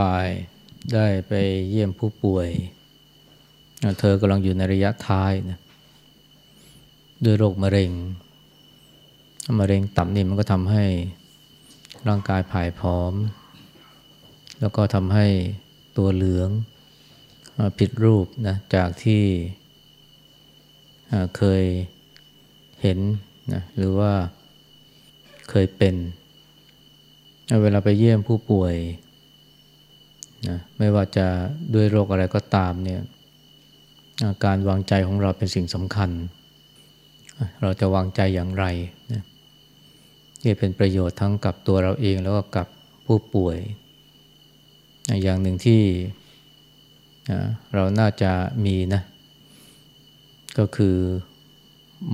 บ่ายได้ไปเยี่ยมผู้ป่วย เธอกำลังอยู่ในระยะท้ายนะด้วยโรคมะเร็ง มะเร็งตับนี่มันก็ทำให้ร่างกายผายผอม แล้วก็ทำให้ตัวเหลืองผิดรูปนะจากที่เคยเห็นนะหรือว่าเคยเป็น เวลาไปเยี่ยมผู้ป่วย นะไม่ว่าจะด้วยโรคอะไรก็ตามเนี่ยการวางใจของเราเป็นสิ่งสำคัญ เราจะวางใจอย่างไรนะที่เป็นประโยชน์ทั้งกับตัวเราเองแล้วก็กับผู้ป่วย อย่างหนึ่งที่เราน่าจะมีนะก็คือ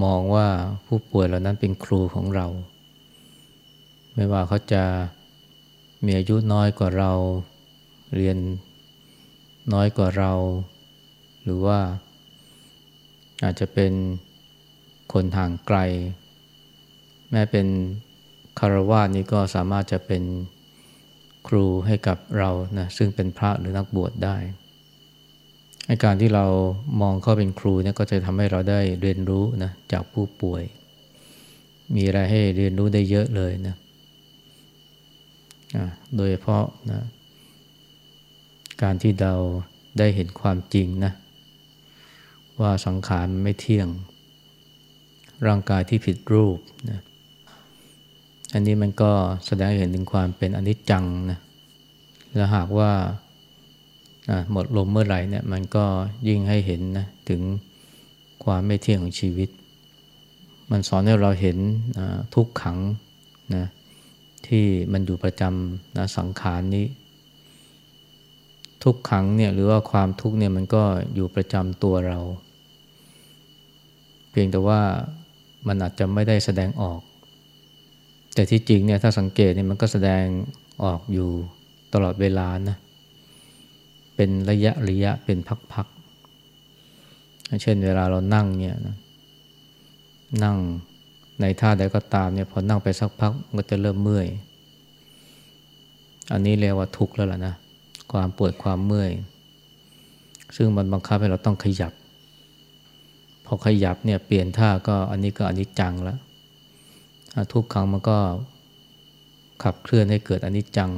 มองว่าผู้ป่วยเหล่านั้นเป็นครูของเรา ไม่ว่าเขาจะมีอายุน้อยกว่าเรา เรียนน้อยกว่าเรา หรือว่าอาจจะเป็นคนห่างไกล แม้เป็นคารวะนี้ก็สามารถจะเป็นครูให้กับเรานะซึ่งเป็นพระหรือนักบวชได้การที่เรามองเขาเป็นครูเนี่ยก็จะทำให้เราได้เรียนรู้นะจากผู้ป่วย มีอะไรให้เรียนรู้ได้เยอะเลยนะโดยเฉพาะนะ การที่เราได้เห็นความจริงนะ ว่าสังขารไม่เที่ยง ร่างกายที่ผิดรูปนะอันนี้มันก็แสดงให้เห็นถึงความเป็นอนิจจังนะและหากว่าหมดลมเมื่อไหร่เนี่ยมันก็ยิ่งให้เห็นนะถึงความไม่เที่ยงของชีวิต มันสอนให้เราเห็นทุกขังนะที่มันอยู่ประจำนะสังขารนี้ ทุกขังเนี่ยหรือว่าความทุกข์เนี่ยมันก็อยู่ประจำตัวเรา เพียงแต่ว่ามันอาจจะไม่ได้แสดงออก แต่ที่จริงเนี่ยถ้าสังเกตเนี่ยมันก็แสดงออกอยู่ตลอดเวลานะเป็นระยะระยะเป็นพักๆเช่นเวลาเรานั่งเนี่ยนะนั่งในท่าใดก็ตามเนี่ยพอนั่งไปสักพักมันก็จะเริ่มเมื่อย อันนี้เรียกว่าทุกข์แล้วล่ะนะ ความปวดความเมื่อย ซึ่งมันบังคับให้เราต้องขยับ พอขยับเนี่ยเปลี่ยนท่าก็อันนี้ก็อันนี้จังแล้วทุกครั้งมันก็ขับเคลื่อนให้เกิดอันนี้จัง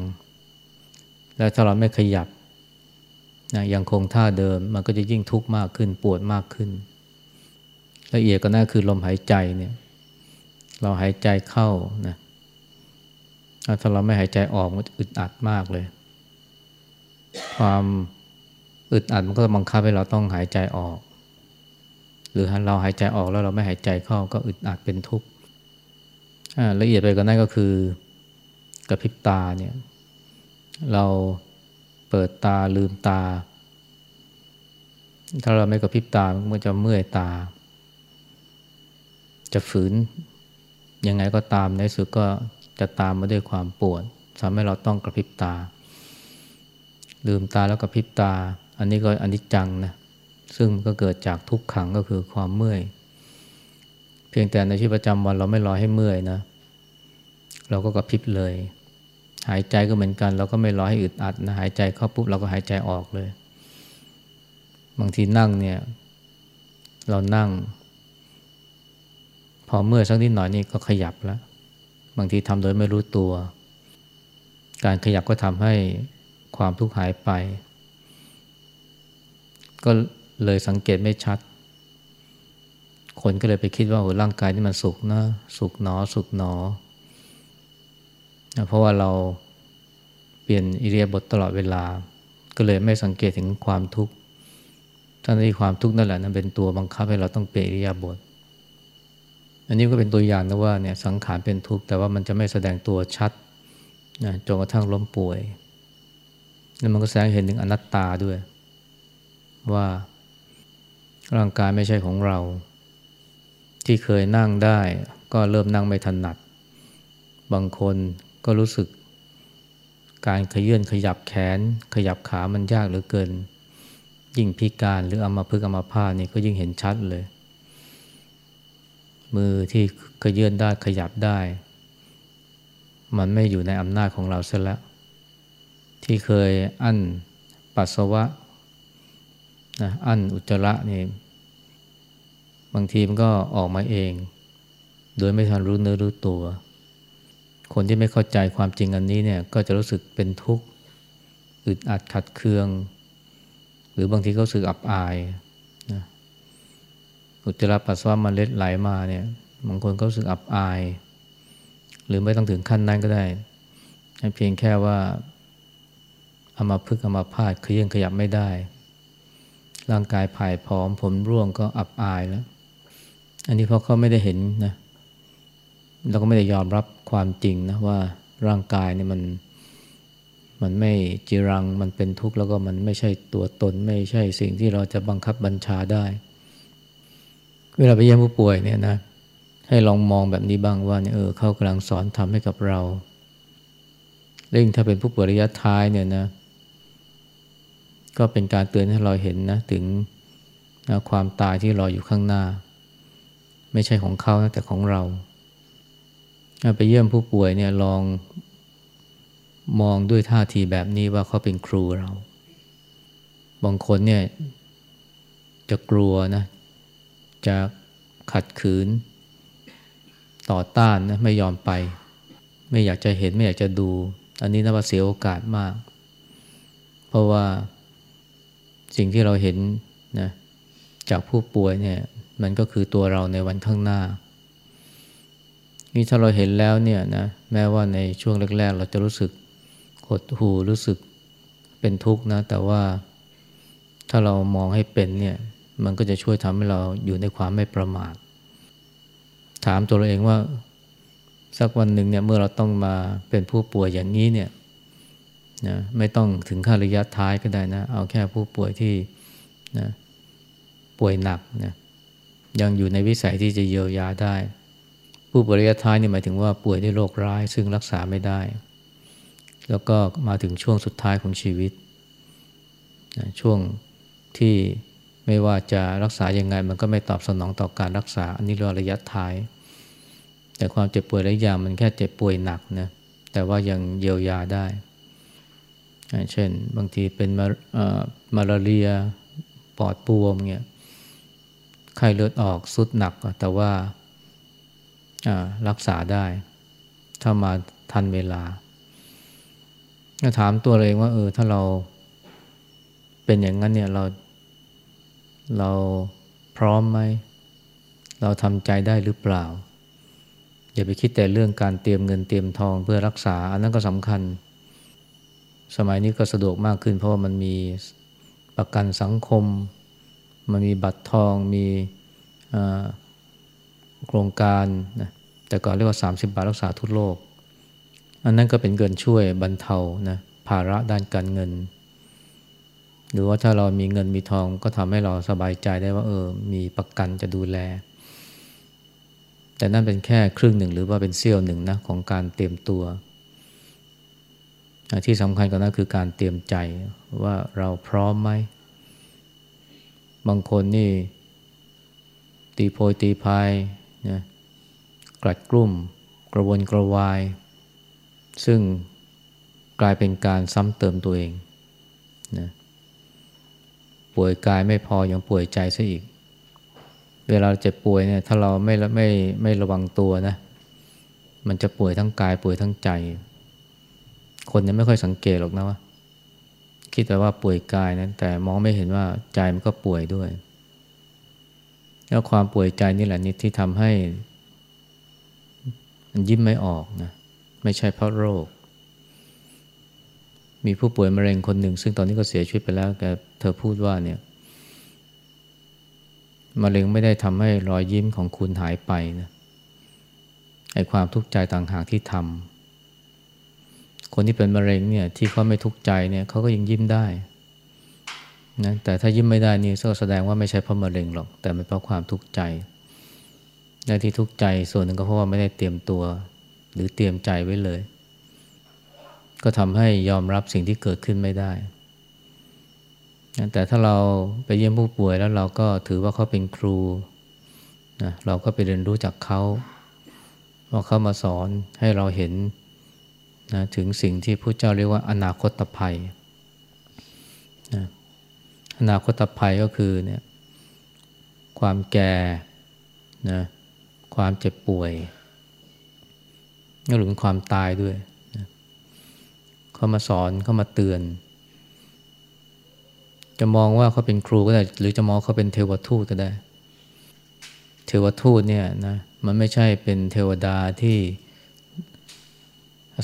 แล้วถ้าเราไม่ขยับนะยังคงท่าเดิมมันก็จะยิ่งทุกข์มากขึ้นปวดมากขึ้นละเอียดก็น่าคือลมหายใจเนี่ย เราหายใจเข้านะถ้าเราไม่หายใจออกมันอึดอัดมากเลย ความอึดอัดมันก็บังคับให้เราต้องหายใจออก หรือเราหายใจออกแล้วเราไม่หายใจเข้าก็อึดอัดเป็นทุกข์ละเอียดไปก็นั่นก็คือกระพริบตาเนี่ยเราเปิดตาลืมตา ถ้าเราไม่กระพริบตามันจะเมื่อยตา จะฝืนยังไงก็ตามในสุดก็จะตามมาด้วยความปวดทำให้เราต้องกระพริบตา ลืมตาแล้วกระพริบตา อันนี้ก็อันนี้จังนะซึ่งก็เกิดจากทุกขังก็คือความเมื่อย เพียงแต่ในชีวิตประจำวันเราไม่รอให้เมื่อยนะ เราก็กระพริบเลย หายใจก็เหมือนกัน เราก็ไม่รอให้อึดอัดนะหายใจเข้าปุ๊บเราก็หายใจออกเลย บางทีนั่งเนี่ย เรานั่ง พอเมื่อสักนิดหน่อยนี่ก็ขยับแล้ว บางทีทำโดยไม่รู้ตัว การขยับก็ทำให้ ความทุกข์หายไป ก็เลยสังเกตไม่ชัด คนก็เลยไปคิดว่าโอ้ร่างกายนี่มันสุกนะสุกหนอสุกหนอ เพราะว่าเราเปลี่ยนอิเลียบทตลอดเวลา ก็เลยไม่สังเกตถึงความทุกข์ทั้งที่ความทุกข์นั่นแหละนั่นเป็นตัวบังคับให้เราต้องเปลี่ยนอิเลียบทอันนี้ก็เป็นตัวอย่างนะว่าเนี่ยสังขารเป็นทุกข์แต่ว่ามันจะไม่แสดงตัวชัดนะจนกระทั่งล้มป่วย แล้วมันก็แสดงเห็นถึงอนัตตาด้วย ว่าร่างกายไม่ใช่ของเรา ที่เคยนั่งได้ก็เริ่มนั่งไม่ถนัด บางคนก็รู้สึก การขยื่นขยับแขน ขยับขามันยากเหลือเกิน ยิ่งพิการหรืออามาพึกอามาพานี่ก็ยิ่งเห็นชัดเลย มือที่ขยื่นได้ขยับได้ มันไม่อยู่ในอำนาจของเราเสียแล้ว ที่เคยอั้นปัสสาวะนะอั้นอุจจาระนี่บางทีมันก็ออกมาเอง โดยไม่ทันรู้เนื้อรู้ตัว คนที่ไม่เข้าใจความจริงอันนี้เนี่ยก็จะรู้สึกเป็นทุกข์อึดอัดขัดเคือง หรือบางทีก็รู้สึกอับอายนะอุจจาระปัสสาวะมันเล็ดไหลมาเนี่ยบางคนก็รู้สึกอับอาย หรือไม่ต้องถึงขั้นนั้นก็ได้เพียงแค่ว่า อามาพึกอามาพาดเคลื่อนขยับไม่ได้ ร่างกายผายผอม ผมร่วงก็อับอายแล้ว อันนี้เพราะเขาไม่ได้เห็นนะเราก็ไม่ได้ยอมรับความจริงนะว่าร่างกายเนี่ยมันมันไม่จีรังมันเป็นทุกข์แล้วก็มันไม่ใช่ตัวตน ไม่ใช่สิ่งที่เราจะบังคับบัญชาได้ เวลาไปเยี่ยมผู้ป่วยเนี่ยนะ ให้ลองมองแบบนี้บ้างว่าเนี่ยเออเขากำลังสอนทำให้กับเราเร่งถ้าเป็นผู้ป่วยระยะท้ายเนี่ยนะ ก็เป็นการเตือนให้เราเห็นนะถึงนะความตายที่รออยู่ข้างหน้า ไม่ใช่ของเขานะแต่ของเรา ไปเยี่ยมผู้ป่วยเนี่ยลองมองด้วยท่าทีแบบนี้ว่าเขาเป็นครูเรา บางคนเนี่ยจะกลัวนะ จะขัดขืน ต่อต้านนะไม่ยอมไป ไม่อยากจะเห็นไม่อยากจะดู อันนี้นับว่าเสียโอกาสมาก เพราะว่า สิ่งที่เราเห็นนะจากผู้ป่วยเนี่ยมันก็คือตัวเราในวันข้างหน้า นี่ถ้าเราเห็นแล้วเนี่ยนะแม้ว่าในช่วงแรกๆ เราจะรู้สึกหดหูรู้สึกเป็นทุกข์นะ แต่ว่าถ้าเรามองให้เป็นเนี่ยมันก็จะช่วยทำให้เราอยู่ในความไม่ประมาท ถามตัวเราเองว่าสักวันหนึ่งเนี่ยเมื่อเราต้องมาเป็นผู้ป่วยอย่างนี้เนี่ย นะไม่ต้องถึงขั้นระยะท้ายก็ได้นะ เอาแค่ผู้ป่วยที่นะป่วยหนักนะยังอยู่ในวิสัยที่จะเยียวยาได้ ผู้ป่วยระยะท้ายนี่หมายถึงว่าป่วยด้วยโรคร้าย ซึ่งรักษาไม่ได้ แล้วก็มาถึงช่วงสุดท้ายของชีวิตนะช่วงที่ไม่ว่าจะรักษายังไง มันก็ไม่ตอบสนองต่อการรักษา อันนี้เรียกระยะท้าย แต่ความเจ็บป่วยระยะยามันแค่เจ็บป่วยหนักนะแต่ว่ายังเยียวยาได้ เช่น บางทีเป็นมามาลาเรียปอดปวมเงี้ยไข้เลือดออกสุดหนัก แต่ว่ารักษาได้ ถ้ามาทันเวลาถามตัวเองว่า เออ ถ้าเราเป็นอย่างนั้นเนี่ยเราเราพร้อมไหม เราทำใจได้หรือเปล่า อย่าไปคิดแต่เรื่องการเตรียมเงินเตรียมทองเพื่อรักษา อันนั้นก็สำคัญ สมัยนี้ก็สะดวกมากขึ้น เพราะว่ามันมีประกันสังคม มันมีบัตรทองมีโครงการนะแต่ก่อนเรียกว่า 30 บาทรักษาทุกโลก อันนั้นก็เป็นเงินช่วยบรรเทานะภาระด้านการเงิน หรือว่าถ้าเรามีเงินมีทองก็ทำให้เราสบายใจได้ว่าเออ มีประกันจะดูแล แต่นั่นเป็นแค่ครึ่งหนึ่งหรือว่าเป็นเสี้ยวหนึ่งนะของการเตรียมตัว ที่สำคัญกว่านั้นคือการเตรียมใจว่าเราพร้อมไหม บางคนนี่ ตีโพยตีพายนะกลัดกลุ่ม กระวนกระวาย ซึ่งกลายเป็นการซ้ำเติมตัวเองนะป่วยกายไม่พออยังป่วยใจซะอีก เวลาเจ็บป่วยเนี่ยถ้าเราไม่ไม่ไม่ระวังตัวนะ มันจะป่วยทั้งกายป่วยทั้งใจ คนยังไม่ค่อยสังเกตหรอกนะว่าคิดแต่ว่าป่วยกายนะแต่มองไม่เห็นว่าใจมันก็ป่วยด้วย แล้วความป่วยใจนี่แหละนี่ที่ทำให้มันยิ้มไม่ออกนะไม่ใช่เพราะโรค มีผู้ป่วยมะเร็งคนหนึ่ง ซึ่งตอนนี้ก็เสียชีวิตไปแล้วแต่เธอพูดว่าเนี่ยมะเร็งไม่ได้ทำให้รอยยิ้มของคุณหายไปนะไอ้ความทุกข์ใจต่างหากที่ทำ คนที่เป็นมะเร็งเนี่ยที่เขาไม่ทุกข์ใจเนี่ยเขาก็ยังยิ้มได้นะแต่ถ้ายิ้มไม่ได้นี่ก็แสดงว่าไม่ใช่เพราะมะเร็งหรอก แต่เป็นเพราะความทุกข์ใจและที่ทุกข์ใจส่วนหนึ่งก็เพราะว่าไม่ได้เตรียมตัว หรือเตรียมใจไว้เลย ก็ทำให้ยอมรับสิ่งที่เกิดขึ้นไม่ได้แต่ถ้าเราไปเยี่ยมผู้ป่วยแล้วเราก็ถือว่าเขาเป็นครูนะเราก็ไปเรียนรู้จากเขาว่าเขามาสอนให้เราเห็น นะถึงสิ่งที่พระเจ้าเรียกว่าอนาคตภัยนะอนาคตภัยก็คือเนี่ยความแก่นะความเจ็บป่วยหรือเป็นความตายด้วยนะเขามาสอนเขามาเตือน จะมองว่าเขาเป็นครูก็ได้ หรือจะมองเขาเป็นเทวทูตก็ได้ เทวทูตเนี่ยนะมันไม่ใช่เป็นเทวดาที่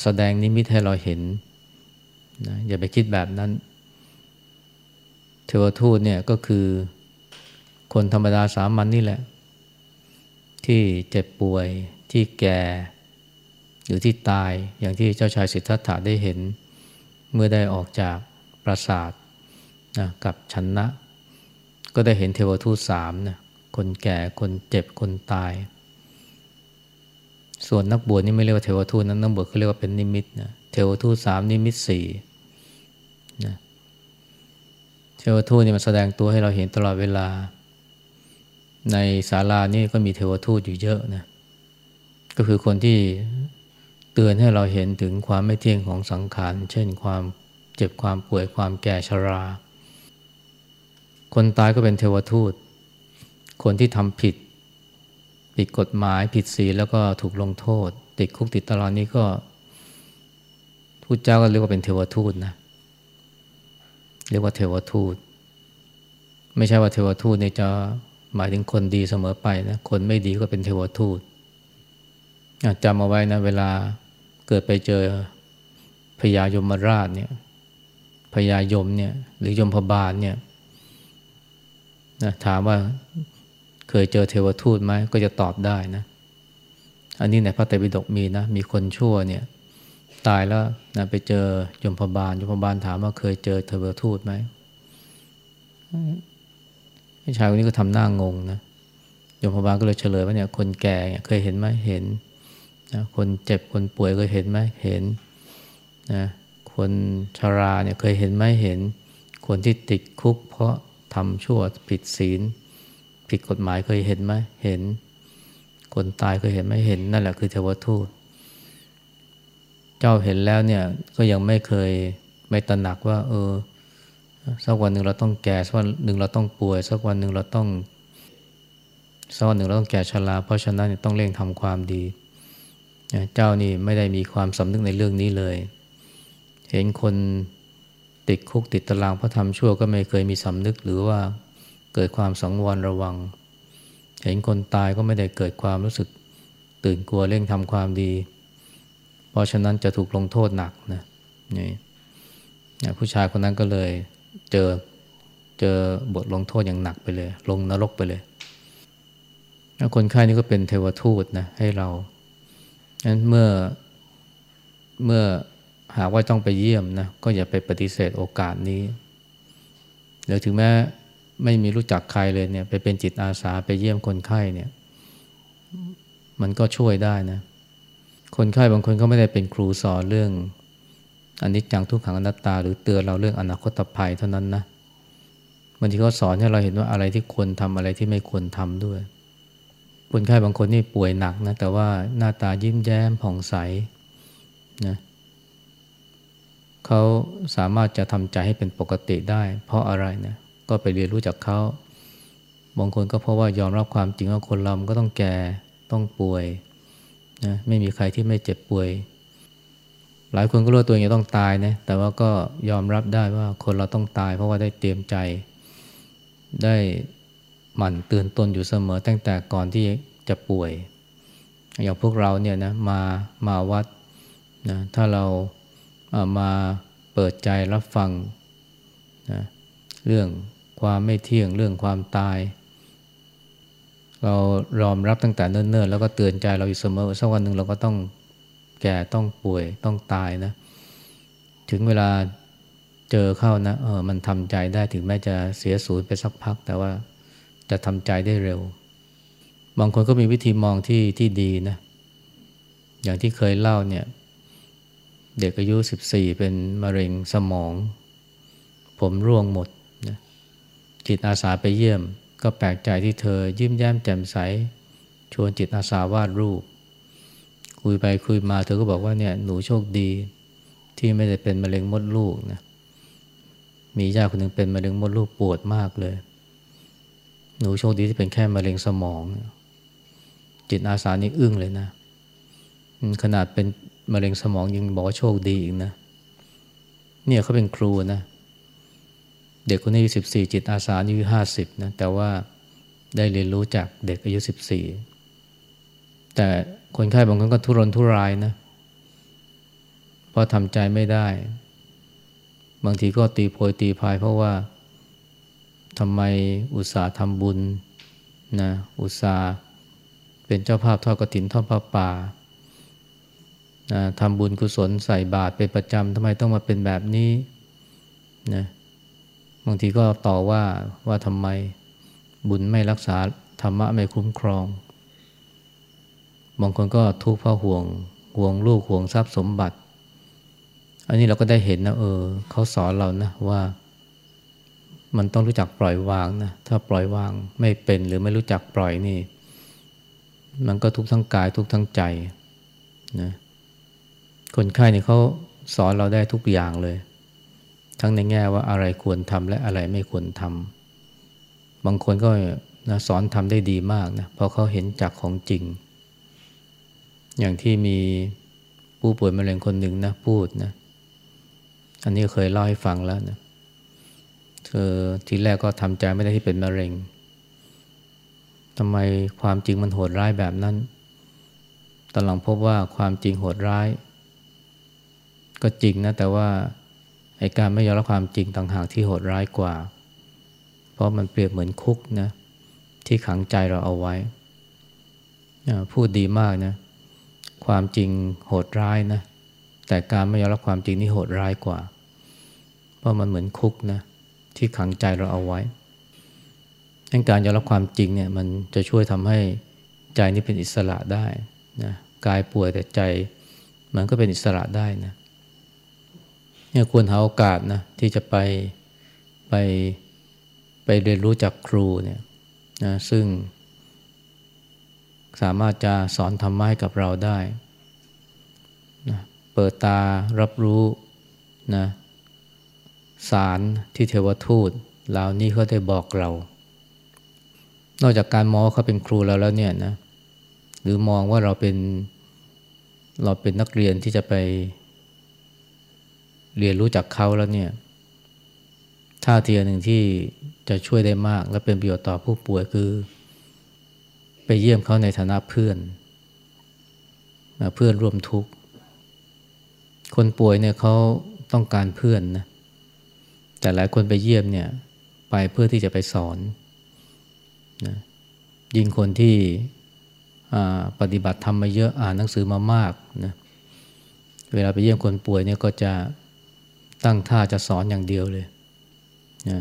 แสดงนิมิตให้เราเห็นนะอย่าไปคิดแบบนั้น เทวทูตเนี่ยก็คือคนธรรมดาสามัญนนี่แหละ ที่เจ็บป่วยที่แก่ หรือที่ตายอย่างที่เจ้าชายสิทธัตถะได้เห็น เมื่อได้ออกจากปราสาทนะกับชนนะก็ได้เห็นเทวทูตสามนะคนแก่คนเจ็บคนตาย ส่วนนักบวชนี่ไม่เรียกว่าเทวทูตนั้นนักบวชเขาเรียกว่าเป็นนิมิตนะเทวทูตสามนิมิตสี่นะเทวทูตนี่มันแสดงตัวให้เราเห็นตลอดเวลา ในศาลานี่ก็มีเทวทูตอยู่เยอะนะก็คือคนที่เตือนให้เราเห็นถึงความไม่เที่ยงของสังขาร เช่นความเจ็บความป่วยความแก่ชรา คนตายก็เป็นเทวทูต คนที่ทำผิด ผิดกฎหมายผิดศีลแล้วก็ถูกลงโทษ ติดคุกติดตารางนี้ก็ทูตเจ้าก็เรียกว่าเป็นเทวทูตนะเรียกว่าเทวทูต ไม่ใช่ว่าเทวทูตเนี่ยจะหมายถึงคนดีเสมอไปนะคนไม่ดีก็เป็นเทวทูตจำเอาไว้นะเวลาเกิดไปเจอพญายมราชเนี่ยพญายมเนี่ยหรือยมพบาลเนี่ยนะถามว่า เคยเจอเทวทูตไหมก็จะตอบได้นะ อันนี้ในพระไตรปิฎกมีนะ มีคนชั่วเนี่ย ตายแล้วนะไปเจอยมพบาลยมพบาลถามว่าเคยเจอเทวทูตไหมชายคนนี้ก็ทำหน้างงนะยมพบาลก็เลยเฉลยว่าเนี่ยคนแก่เเคยเห็นไหมเห็นนะคนเจ็บคนป่วยเคยเห็นไหมเห็นนะคนชาราเนี่ยเคยเห็นไหมเห็น คนที่ติดคุกเพราะทำชั่วผิดศีล ผิดกฎหมายเคยเห็นไหมเห็น คนตายเคยเห็นไหมเห็นนั่นแหละคือเทวทูต เจ้าเห็นแล้วเนี่ยก็ยังไม่เคยไม่ตระหนักว่า เออ สักวันหนึ่งเราต้องแก่สักวันหนึ่งเราต้องป่วย สักวันหนึ่งเราต้องสักวันหนึ่งเราต้องแก่ชราเพราะฉะนั้นต้องเร่งทำความดี เจ้านี่ไม่ได้มีความสำนึกในเรื่องนี้เลย เห็นคนติดคุกติดตารางเพราะทำชั่วก็ไม่เคยมีสำนึกหรือว่า เกิดความสังวรระวัง เห็นคนตายก็ไม่ได้เกิดความรู้สึกตื่นกลัวเร่งทำความดี เพราะฉะนั้นจะถูกลงโทษหนักนะนี่ผู้ชายคนนั้นก็เลยเจอเจอบทลงโทษอย่างหนักไปเลย ลงนรกไปเลยคนไข้นี่ก็เป็นเทวทูตนะให้เรานั้นเมื่อเมื่อหากว่าต้องไปเยี่ยมนะก็อย่าไปปฏิเสธโอกาสนี้หรือถึงแม้ ไม่มีรู้จักใครเลยเนี่ย ไปเป็นจิตอาสาไปเยี่ยมคนไข้เนี่ย มันก็ช่วยได้นะ คนไข้บางคนก็ไม่ได้เป็นครูสอนเรื่องอันนี้จังทุกขังอนัตตา หรือเตือนเราเรื่องอนาคตภัยเท่านั้นนะบางทีเขาสอนให้เราเห็นว่าอะไรที่ควรทำอะไรที่ไม่ควรทำด้วย คนไข้บางคนนี่ป่วยหนักนะ แต่ว่าหน้าตายิ้มแย้มผ่องใสนะเขาสามารถจะทำใจให้เป็นปกติได้ เพราะอะไรนะ ก็ไปเรียนรู้จากเขาบางคนก็เพราะว่ายอมรับความจริงว่าคนเราก็ต้องแก่ต้องป่วยนะไม่มีใครที่ไม่เจ็บป่วย หลายคนก็รู้ตัวเองจะต้องตายนะแต่ว่าก็ยอมรับได้ว่าคนเราต้องตาย เพราะว่าได้เตรียมใจ ได้หมั่นเตือนตนอยู่เสมอ ตั้งแต่ก่อนที่จะป่วย อย่างพวกเราเนี่ยนะมามาวัดนะถ้าเราามาเปิดใจรับฟังนะเรื่อง ความไม่เที่ยงเรื่องความตาย เรารอมรับตั้งแต่เนิ่นๆ แล้วก็เตือนใจเราอยู่เสมอสักวันหนึ่งเราก็ต้องแก่ต้องป่วยต้องตายนะ ถึงเวลาเจอเข้านะเออมันทำใจได้ถึงแม้จะเสียสูญไปสักพัก แต่ว่าจะทำใจได้เร็ว บางคนก็มีวิธีมองที่ที่ดีนะอย่างที่เคยเล่าเนี่ยเด็กอายุสิบสี่เป็นมะเร็งสมอง ผมร่วงหมด จิตอาสาไปเยี่ยม ก็แปลกใจที่เธอยิ้มแย้มแจ่มใส ชวนจิตอาสาวาดรูป คุยไปคุยมาเธอก็บอกว่าเนี่ยหนูโชคดี ที่ไม่ได้เป็นมะเร็งมดลูกนะมีญาติคนหนึ่งเป็นมะเร็งมดลูกปวดมากเลย หนูโชคดีที่เป็นแค่มะเร็งสมอง จิตอาสานี่อึ้งเลยนะ ขนาดเป็นมะเร็งสมองยังบอกว่าโชคดีอีกนะ เนี่ยเขาเป็นครูนะเเด็กคนนี้อายุสิบสี่จิตอาสาอายุห้าสิบนะแต่ว่าได้เรียนรู้จากเด็กอายุสิบสี่แต่คนไข้บางคนก็ทุรนทุรายนะเพราะทำใจไม่ได้ บางทีก็ตีโพยตีพายเพราะว่าทำไมอุตสาห์ทำบุญนะอุตสาห์เป็นเจ้าภาพทอดกระถินทอดพระป่านะทำบุญกุศลใส่บาตรเป็นประจำทำไมต้องมาเป็นแบบนี้นะ บางทีก็ต่อว่าว่าทำไมบุญไม่รักษาธรรมะไม่คุ้มครอง บางคนก็ทุกข์เพราะห่วงห่วงลูกห่วงทรัพย์สมบัติ อันนี้เราก็ได้เห็นนะเออเขาสอนเรานะว่า มันต้องรู้จักปล่อยวางนะถ้าปล่อยวางไม่เป็นหรือไม่รู้จักปล่อยนี่ มันก็ทุกข์ทั้งกายทุกข์ทั้งใจนะคนไข้เนี่ยเขาสอนเราได้ทุกอย่างเลย ทั้งในแง่ว่าอะไรควรทำและอะไรไม่ควรทำบางคนก็นะสอนทำได้ดีมากนะเพราะเขาเห็นจากของจริง อย่างที่มีผู้ป่วยมะเร็งคนหนึ่งนะพูดนะอันนี้เคยเล่าให้ฟังแล้วนะเธอทีแรกก็ทำใจไม่ได้ที่เป็นมะเร็งทำไมความจริงมันโหดร้ายแบบนั้นตอนหลังพบว่าความจริงโหดร้าย ก็จริงนะแต่ว่า ไอการไม่ยอมรับความจริงต่างหากที่โหดร้ายกว่า เพราะมันเปรียบเหมือนคุกนะที่ขังใจเราเอาไว้ พูดดีมากนะ ความจริงโหดร้ายนะ แต่การไม่ยอมรับความจริงนี่โหดร้ายกว่า เพราะมันเหมือนคุกนะที่ขังใจเราเอาไว้ดังการยอมรับความจริงเนี่ยมันจะช่วยทำให้ใจนี่เป็นอิสระได้นะกายป่วยแต่ใจมันก็เป็นอิสระได้นะ เนี่ยควรหาโอกาสนะที่จะไปไปไปเรียนรู้จากครูเนี่ยนะซึ่งสามารถจะสอนธรรมะให้กับเราได้นะเปิดตารับรู้นะสารที่เทวทูตเหล่านี้เขาได้บอกเรา นอกจากการมองเขาเป็นครูเราแล้วเนี่ยนะหรือมองว่าเราเป็นเราเป็นนักเรียนที่จะไป เรียนรู้จากเขาแล้วเนี่ยท่าทีหนึ่งที่จะช่วยได้มากและเป็นประโยชน์ต่อผู้ป่วยคือ ไปเยี่ยมเขาในฐานะเพื่อน เพื่อนร่วมทุกข์ คนป่วยเนี่ยเขาต้องการเพื่อนนะแต่หลายคนไปเยี่ยมเนี่ยไปเพื่อที่จะไปสอนนะยิ่งคนที่ปฏิบัติทำมาเยอะอ่านหนังสือมามากนะเวลาไปเยี่ยมคนป่วยเนี่ยก็จะ ตั้งท่าจะสอนอย่างเดียวเลยนะ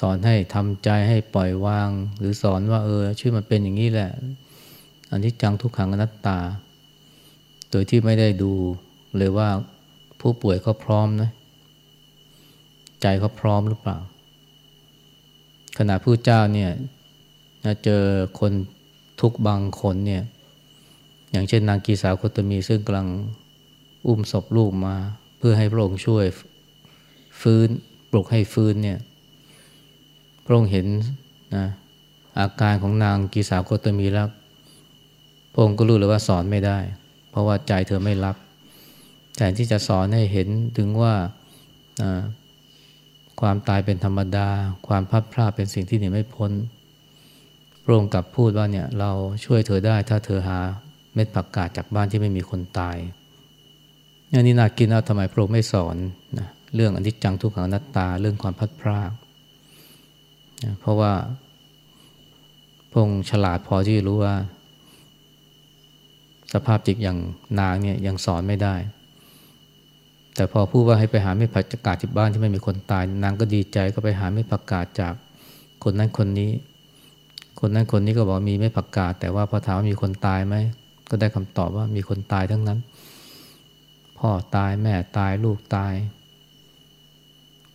สอนให้ทำใจให้ปล่อยวาง หรือสอนว่าเออชื่อมันเป็นอย่างนี้แหละ อันที่จังทุกขังอนัตตา โดยที่ไม่ได้ดูเลยว่าผู้ป่วยเขาพร้อมนะ ใจเขาพร้อมหรือเปล่า ขณะผู้เจ้าเนี่ยเจอคนทุกบางคนเนี่ย อย่างเช่นนางกีสาวโคตมีซึ่งกำลังอุ้มศพลูกมา เพื่อให้พระองค์ช่วยฟื้นปลุกให้ฟื้นเนี่ยพระองค์เห็นนะอาการของนางกีสาโคตมีแล้วพระองค์ก็รู้เลยว่าสอนไม่ได้ เพราะว่าใจเธอไม่รับแต่ที่จะสอนให้เห็นถึงว่าความตายเป็นธรรมดา ความพัดพลาดเป็นสิ่งที่หนีไม่พ้นพระองค์กลับพูดว่าเนี่ยเราช่วยเธอได้ถ้าเธอหาเม็ดผักกาดจากบ้านที่ไม่มีคนตาย นนี้น่ากินนะทำไมพระองค์ไม่สอนนะเรื่องอนิจจังทุกขังอนัตตาเรื่องความพัดพรากนะเพราะว่าพระองค์ฉลาดพอที่รู้ว่า สภาพจิตอย่างนางเนี่ยยังสอนไม่ได้ แต่พอพูดว่าให้ไปหาไม่ผักกาศที่บ้านที่ไม่มีคนตาย นางก็ดีใจก็ไปหาไม่ผักกาศจากคนนั้นคนนี้ คนนั้นคนนี้ก็บอกมีไม่ผักกาศแต่ว่าพอถามว่ามีคนตายไหมก็ได้คำตอบว่ามีคนตายทั้งนั้น พ่อตายแม่ตายลูกตาย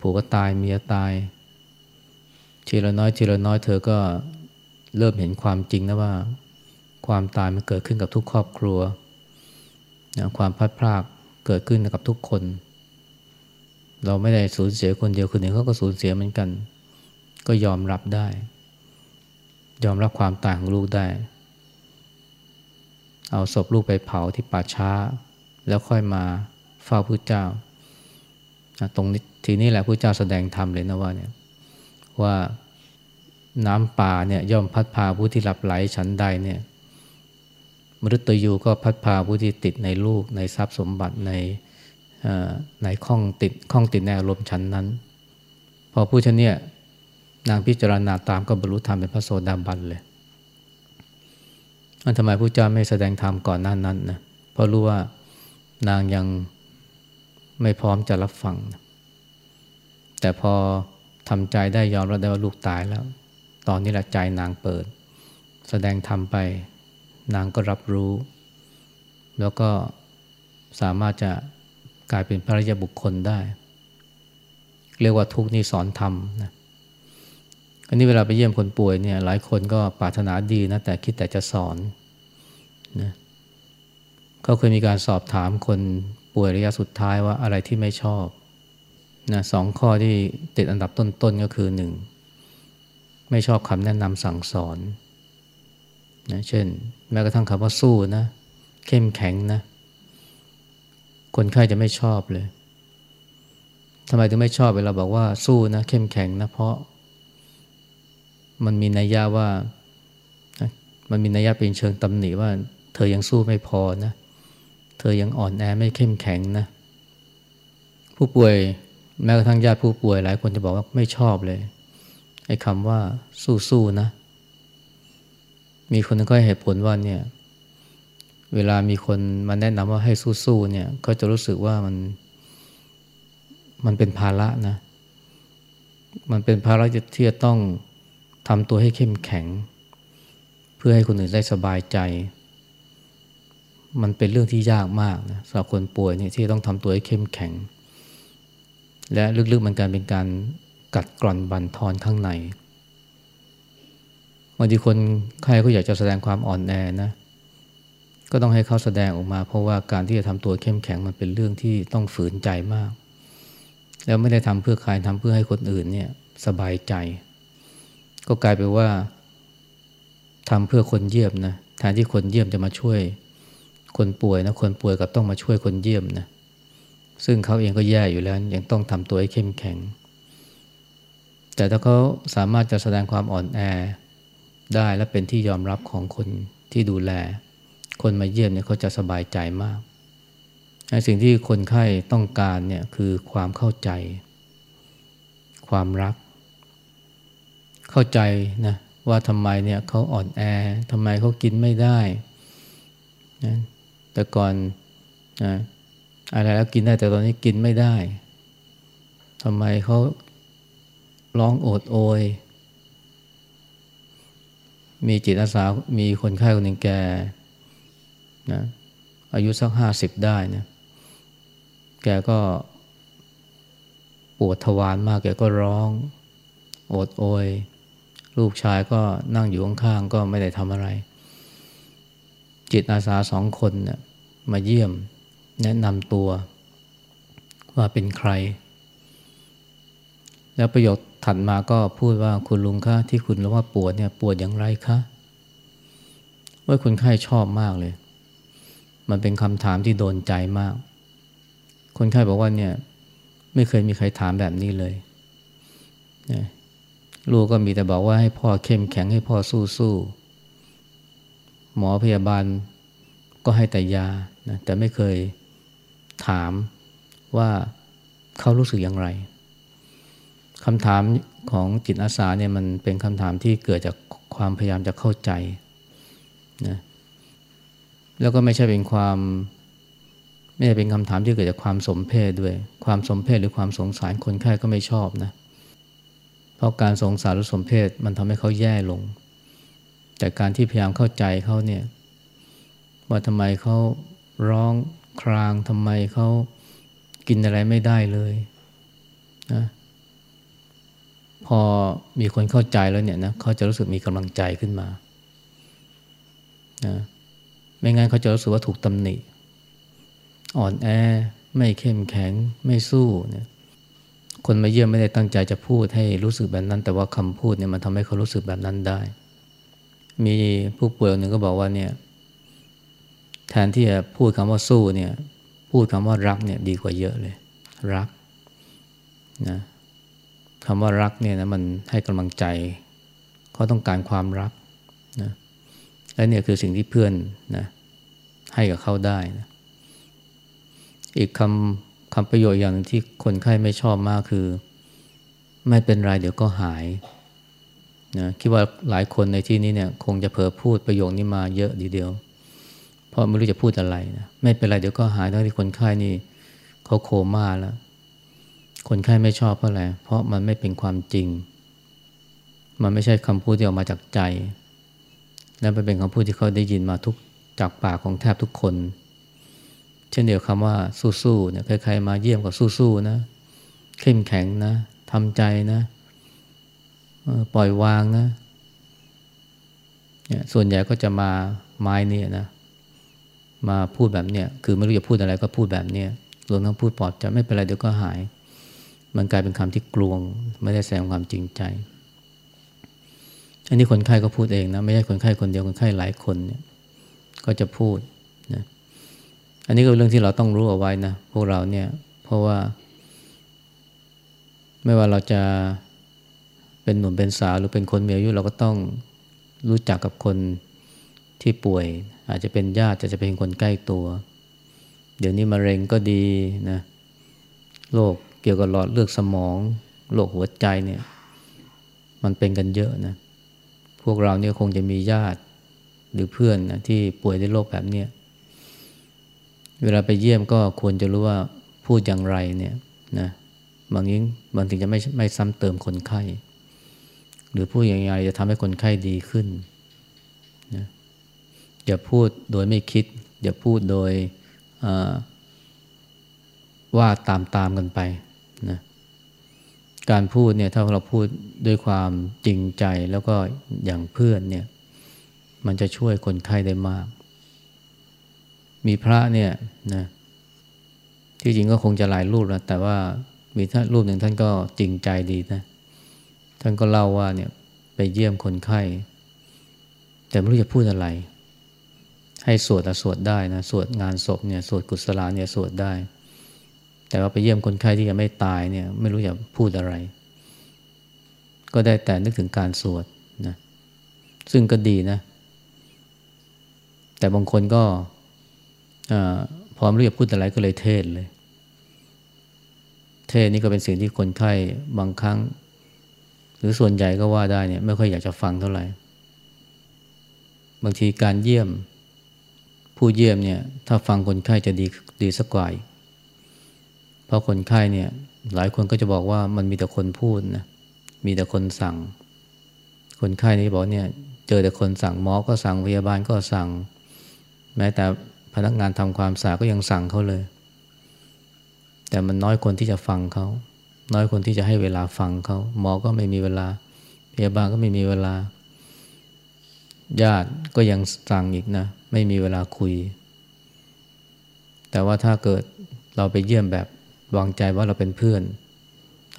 ผัวตายเมียตายทีละน้อยทีละน้อยเธอก็เริ่มเห็นความจริงนะว่า ความตายมันเกิดขึ้นกับทุกครอบครัวนะความพัดพลากเกิดขึ้นกับทุกคน เราไม่ได้สูญเสียคนเดียวคนหนึ่งเขาก็สูญเสียเหมือนกัน ก็ยอมรับได้ ยอมรับความตางของลูกได้ เอาศพลูกไปเผาที่ป่าช้า แล้วค่อยมาเฝ้าพระเจ้าตรงนี้ทีนี้แหละพระเจ้าแสดงธรรมเลยนะว่าเนี่ยว่าน้ำป่าเนี่ยย่อมพัดพาผู้ที่หลับไหลฉันใดเนี่ยมฤตยูก็พัดพาผู้ที่ติดในลูกในทรัพย์สมบัติในในข้องติดข้องติดในอารมณ์ชั้นนั้น พอผู้ชนเนี่ยนางพิจารณาตามก็บรรลุธรรมเป็นพระโสดาบันเลยอันทำไมพระเจ้าไม่แสดงธรรมก่อนหน้านั้นนะเพราะรู้ว่า นางยังไม่พร้อมจะรับฟัง แต่พอทำใจได้ยอมรับได้ว่าลูกตายแล้ว ตอนนี้แหละใจนางเปิด แสดงธรรมไป นางก็รับรู้ แล้วก็สามารถจะกลายเป็นพระริยบุคคลได้ เรียกว่าทุกนี่สอนธรรมนะอันนี้เวลาไปเยี่ยมคนป่วยเนี่ยหลายคนก็ปรารถนาดีนะแต่คิดแต่จะสอนนะ เขาเคยมีการสอบถามคนป่วยระยะสุดท้ายว่าอะไรที่ไม่ชอบนะสองข้อที่ติดอันดับต้นๆก็คือหนึ่งไม่ชอบคำแนะนำสั่งสอนนะเช่น แม้กระทั่งคำว่าสู้นะ เข้มแข็งนะ คนไข้จะไม่ชอบเลยทำไมถึงไม่ชอบเวลาบอกว่าสู้นะ เข้มแข็งนะ เพราะ มันมีนัยยะว่า มันมีนัยยะเป็นเชิงตำหนิว่า เธอยังสู้ไม่พอนะเเธอยังอ่อนแอไม่เข้มแข็งนะ ผู้ป่วยแม้กระทั่งญาติผู้ป่วยหลายคนจะบอกว่าไม่ชอบเลยไอ้คำว่าสู้ๆนะ มีคนก็ให้เหตุผลว่าเนี่ย เวลามีคนมาแนะนำว่าให้สู้ๆเนี่ย ก็จะรู้สึกว่ามัน มันเป็นภาระนะ มันเป็นภาระที่จะต้องทำตัวให้เข้มแข็ง เพื่อให้คนอื่นได้สบายใจ มันเป็นเรื่องที่ยากมากนะสำหรับคนป่วยเนี่ยที่ต้องทำตัวให้เข้มแข็ง และลึกๆมันการเป็นการกัดกร่อนบั่นทอนข้างในบางทีคนใครก็อยากจะแสดงความอ่อนแอนะ ก็ต้องให้เขาแสดงออกมา เพราะว่าการที่จะทำตัวเข้มแข็งมันเป็นเรื่องที่ต้องฝืนใจมาก แล้วไม่ได้ทำเพื่อใครทำเพื่อให้คนอื่นเนี่ยสบายใจ ก็กลายไปว่าทำเพื่อคนเยี่ยมนะแทนที่คนเยี่ยมจะมาช่วย คนป่วยนะคนป่วยกับต้องมาช่วยคนเยี่ยมนะซึ่งเขาเองก็แย่อยู่แล้วยังต้องทำตัวให้เข้มแข็ง แต่ถ้าเขาสามารถจะแสดงความอ่อนแอได้และเป็นที่ยอมรับของคนที่ดูแล คนมาเยี่ยมเนี่ยเขาจะสบายใจมากสิ่งที่คนไข้ต้องการเนี่ยคือความเข้าใจ ความรัก เข้าใจนะว่าทำไมเนี่ยเขาอ่อนแอทำไมเขากินไม่ได้นะ แต่ก่อนนะอะไรแล้วกินได้แต่ตอนนี้กินไม่ได้ทำไมเขาร้องโอดโอย มีจิตอาสา มีคนไข้คนหนึ่งแกนะอายุสักห้าสิบได้นะแกก็ปวดทวารมาก แกก็ร้องโอดโอย ลูกชายก็นั่งอยู่ข้างๆก็ไม่ได้ทำอะไร จิตอาสาสองคนเนี่ยมาเยี่ยมแนะนำตัวว่าเป็นใคร แล้วประโยคถัดมาก็พูดว่าคุณลุงคะที่คุณรู้ว่าปวดเนี่ยปวดอย่างไรคะว่าคนไข้ชอบมากเลย มันเป็นคำถามที่โดนใจมาก คนไข้บอกว่าเนี่ยไม่เคยมีใครถามแบบนี้เลยลูกก็มีแต่บอกว่าให้พ่อเข้มแข็งให้พ่อสู้สู้ หมอพยาบาลก็ให้แต่ยานะแต่ไม่เคยถามว่าเขารู้สึกอย่างไรคำถามของจิตอาสาเนี่ยมันเป็นคำถามที่เกิดจากความพยายามจะเข้าใจนะแล้วก็ไม่ใช่เป็นความ ไม่ใช่เป็นคำถามที่เกิดจากความสมเพศด้วย ความสมเพศหรือความสงสารคนไข้ก็ไม่ชอบนะ เพราะการสงสารหรือสมเพศมันทำให้เขาแย่ลง แต่การที่พยายามเข้าใจเขาเนี่ยว่าทำไมเขาร้องครางทำไมเขากินอะไรไม่ได้เลยนะพอมีคนเข้าใจแล้วเนี่ยนะเขาจะรู้สึกมีกำลังใจขึ้นมานะไม่งั้นเขาจะรู้สึกว่าถูกตำหนิ อ่อนแอ ไม่เข้มแข็งไม่สู้เนี่ยคนมาเยี่ยมไม่ได้ตั้งใจจะพูดให้รู้สึกแบบนั้น แต่ว่าคำพูดเนี่ยมันทำให้เขารู้สึกแบบนั้นได้ มีผู้ป่วยหนึ่งก็บอกว่าเนี่ยแทนที่จะพูดคำว่าสู้เนี่ย พูดคำว่ารักเนี่ยดีกว่าเยอะเลย รักนะคำว่ารักเนี่ยนะมันให้กำลังใจเขาต้องการความรักนะและเนี่ยคือสิ่งที่เพื่อนนะให้กับเขาได้นะอีกคำคำประโยชน์อย่างที่คนไข้ไม่ชอบมากคือ ไม่เป็นไรเดี๋ยวก็หาย นะคิดว่าหลายคนในที่นี้เนี่ยคงจะเผลอพูดประโยคนี้มาเยอะดีเดียว เพราะไม่รู้จะพูดอะไรนะไม่เป็นไรเดี๋ยวก็หายทั้งที่คนไข้นี่เขาโคม่าแล้วคนไข้ไม่ชอบเพราะอะไรเพราะมันไม่เป็นความจริง มันไม่ใช่คำพูดที่ออกมาจากใจ และมันเป็นคำพูดที่เขาได้ยินมาทุกจากปากของแทบทุกคน เช่นเดียวคำว่าสู้ๆเนี่ยใครๆมาเยี่ยมก็สู้ๆนะ เข้มแข็งนะทำใจนะ ปล่อยวางนะเนี่ยส่วนใหญ่ก็จะมาไม้นี่นะ มาพูดแบบเนี้ยคือไม่รู้จะพูดอะไรก็พูดแบบเนี้ยรวมทั้งพูดปลอบใจไม่เป็นไรเดี๋ยวก็หาย มันกลายเป็นคำที่กลวง ไม่ได้แสดงความจริงใจ อันนี้คนไข้ก็พูดเองนะ ไม่ใช่คนไข้คนเดียวคนไข้หลายคนเนี่ย ก็จะพูดนะอันนี้ก็เป็นเรื่องที่เราต้องรู้เอาไว้นะพวกเราเนี่ย เพราะว่า ไม่ว่าเราจะ เป็นหนุ่มเป็นสาวหรือเป็นคนมีอายุเราก็ต้องรู้จักกับคนที่ป่วย อาจจะเป็นญาติจะจะเป็นคนใกล้ตัว เดี๋ยวนี้มะเร็งก็ดีนะโรคเกี่ยวกับหลอดเลือดสมองโรคหัวใจเนี่ย มันเป็นกันเยอะนะพวกเราเนี่ยคงจะมีญาติหรือเพื่อนนะที่ป่วยด้วยโรคแบบเนี้ยเวลาไปเยี่ยมก็ควรจะรู้ว่าพูดอย่างไรเนี่ยนะบางยิ่งบางทีจะไม่ไม่ซ้ำเติมคนไข้ หรือพูดอย่างไรจะทำให้คนไข้ดีขึ้นนะอย่าพูดโดยไม่คิด อย่าพูดโดยว่าตามตามกันไปนะการพูดเนี่ยถ้าเราพูดด้วยความจริงใจแล้วก็อย่างเพื่อนเนี่ยมันจะช่วยคนไข้ได้มาก มีพระเนี่ยนะที่จริงก็คงจะหลายรูปแล้วแต่ว่ามีท่านรูปหนึ่งท่านก็จริงใจดีนะ ท่านก็เล่าว่าเนี่ยไปเยี่ยมคนไข้ แต่ไม่รู้จะพูดอะไร ให้สวดแต่สวดได้นะสวดงานศพเนี่ยสวดกุศลาเนี่ยสวดได้ แต่ว่าไปเยี่ยมคนไข้ที่ยังไม่ตายเนี่ยไม่รู้จะพูดอะไร ก็ได้แต่นึกถึงการสวดนะซึ่งก็ดีนะ แต่บางคนก็อพอมรู้จะพูดอะไรก็เลยเทศเลย เทศนี่ก็เป็นสิ่งที่คนไข้บางครั้ง หรือส่วนใหญ่ก็ว่าได้เนี่ยไม่ค่อยอยากจะฟังเท่าไหร่ บางทีการเยี่ยม ผู้เยี่ยมเนี่ยถ้าฟังคนไข้จะดีดีสักกว่าเพราะคนไข้เนี่ยหลายคนก็จะบอกว่ามันมีแต่คนพูดนะมีแต่คนสั่ง คนไข้นี่บอกเนี่ยเจอแต่คนสั่งหมอก็สั่งพยาบาลก็สั่ง แม้แต่พนักงานทำความสะอาดก็ยังสั่งเขาเลย แต่มันน้อยคนที่จะฟังเขา น้อยคนที่จะให้เวลาฟังเขาหมอก็ไม่มีเวลา พยาบาลก็ไม่มีเวลา ญาติก็ยังสั่งอีกนะ ไม่มีเวลาคุย แต่ว่าถ้าเกิดเราไปเยี่ยมแบบวางใจว่าเราเป็นเพื่อน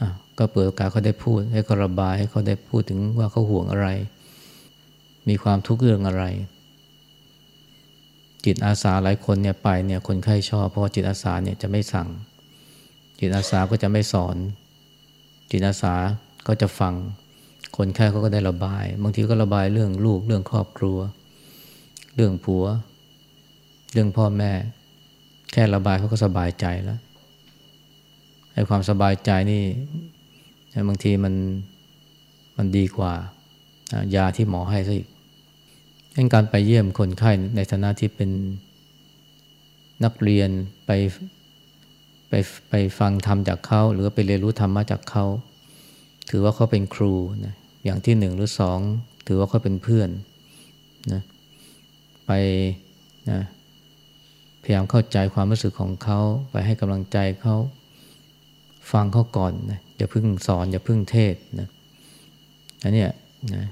อก็เปิดโอกาสเขาได้พูด ให้เขาระบายให้เขาได้พูดถึงว่าเขาห่วงอะไร มีความทุกข์เรื่องอะไร จิตอาสาหลายคนเนี่ยไปเนี่ยคนไข้ชอบเพราะจิตอาสาเนี่ยจะไม่สั่ง จิตอาสาก็จะไม่สอน จิตอาสาก็จะฟัง คนไข้เขาก็ได้ระบาย บางทีก็ระบายเรื่องลูกเรื่องครอบครัว เรื่องผัว เรื่องพ่อแม่ แค่ระบายเขาก็สบายใจแล้วไอ้ความสบายใจนี่บางทีมันมันดีกว่ายาที่หมอให้ซะอีกงั้นการไปเยี่ยมคนไข้ในฐานะที่เป็นนักเรียนไป ไปไปฟังธรรมจากเขาหรือไปเรียนรู้ธรรมะจากเขาถือว่าเขาเป็นครูนะอย่างที่หนึ่งหรือสองถือว่าเขาเป็นเพื่อนนะไปนะพยายามเข้าใจความรู้สึกของเขาไปให้กำลังใจเขาฟังเขาก่อนนะอย่าพึ่งสอนอย่าพึ่งเทศนะอันนี้นะ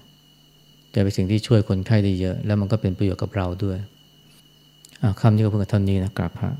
จะเป็นสิ่งที่ช่วยคนไข้ได้เยอะ แล้วมันก็เป็นประโยชน์กับเราด้วยคำนี้ก็เพิ่งเท่านี้นะกราบพระ